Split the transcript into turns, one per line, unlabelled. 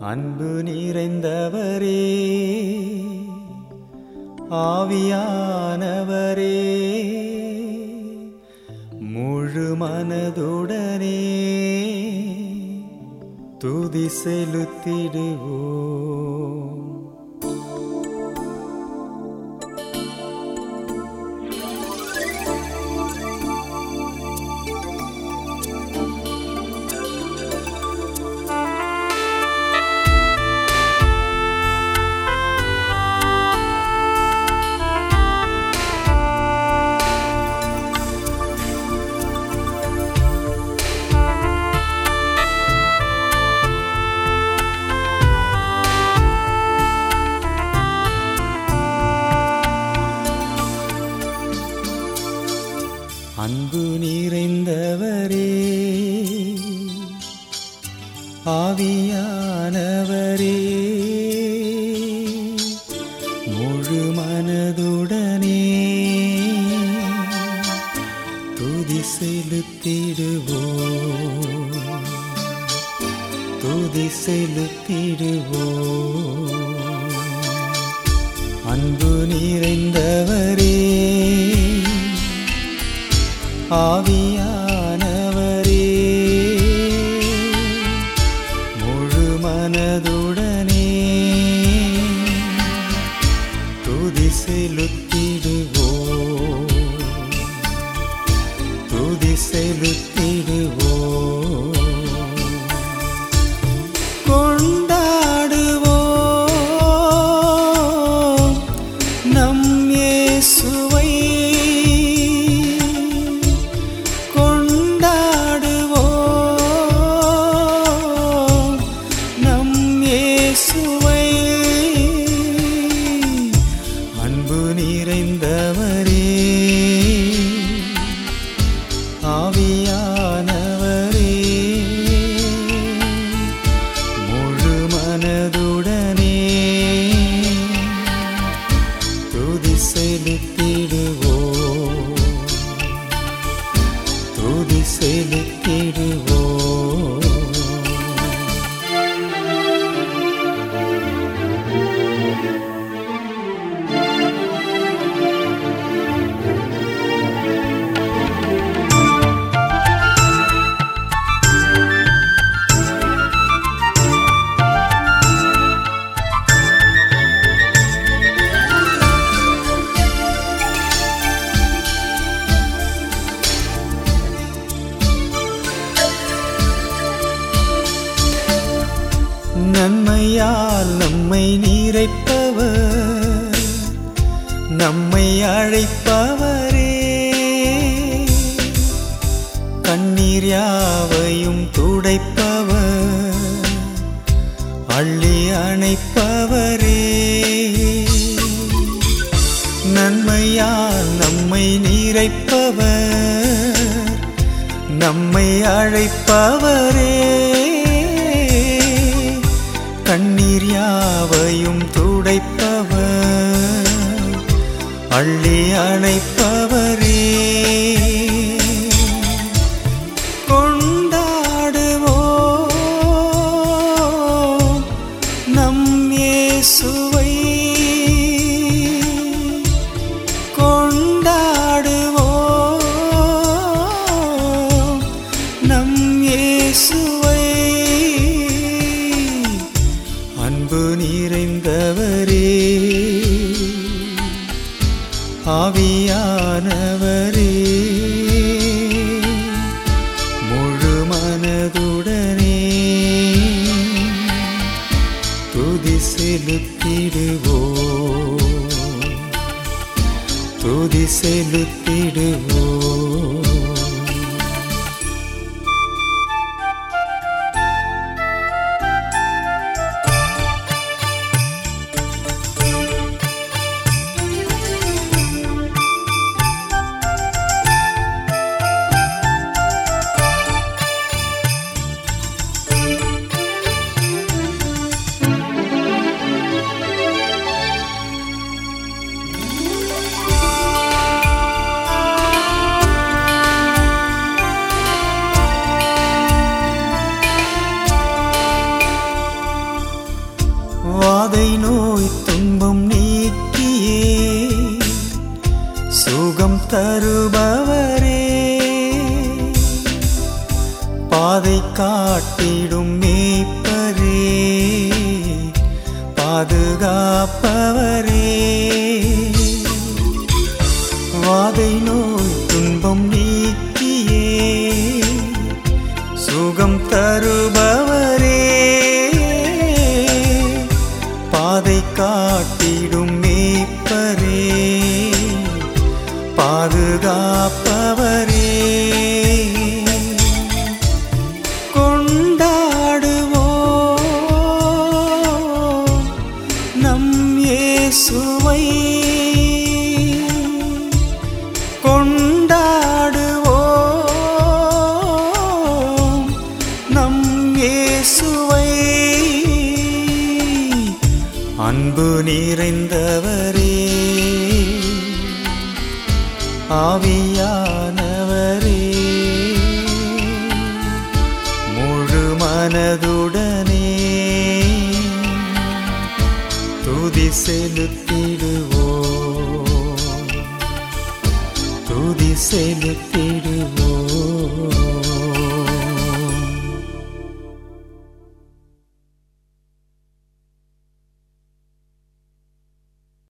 அன்பு நிறைந்தவரே ஆவியானவரே முழு மனதுடனே துதி செலுத்திடுவோ ஆவியானவரே முழு மனதுடனே துதி செலுத்திடுவோம் துதி செலுத்திடுவோம். அன்பு நிறைந்தவரே ஆவியானவரே முழு மனதுடனே செலுத்திடுவோம் துதி செலுத்திடுவோம் கொண்டாடுவோம். நம் இயேசுவை நம்மை நீரைப்பவர் நம்மை அழைப்பவரே. கண்ணீர் யாவையும் துடைப்பவர் அள்ளி அணைப்பவரே. நன்மையால் நம்மை நீரைப்பவர் நம்மை அழைப்பவரே. கண்ணீர் யாவையும் துடைப்பவர் ஆவியானவரே முழு மனதுடனே துதி செலுத்திடுவோம் துதி ஆண்டவரே பாதை காட்டிடும் மேய்ப்பரே பாதுகாப்பவரே. வாதை நோய் துன்பம் நீக்கியே சுகம் தருபவரே. பாதை காட்டிடும் மேய்ப்பரே பாதுகாப்பவரே. கொண்டாடுவோம் நம் இயேசுவை. கொண்டாடுவோம் நம் இயேசுவை. அன்பு நிறைந்தவரே. ஆவியானவரே. முழு மனதுடனே துதி செலுத்திடுவோ துதி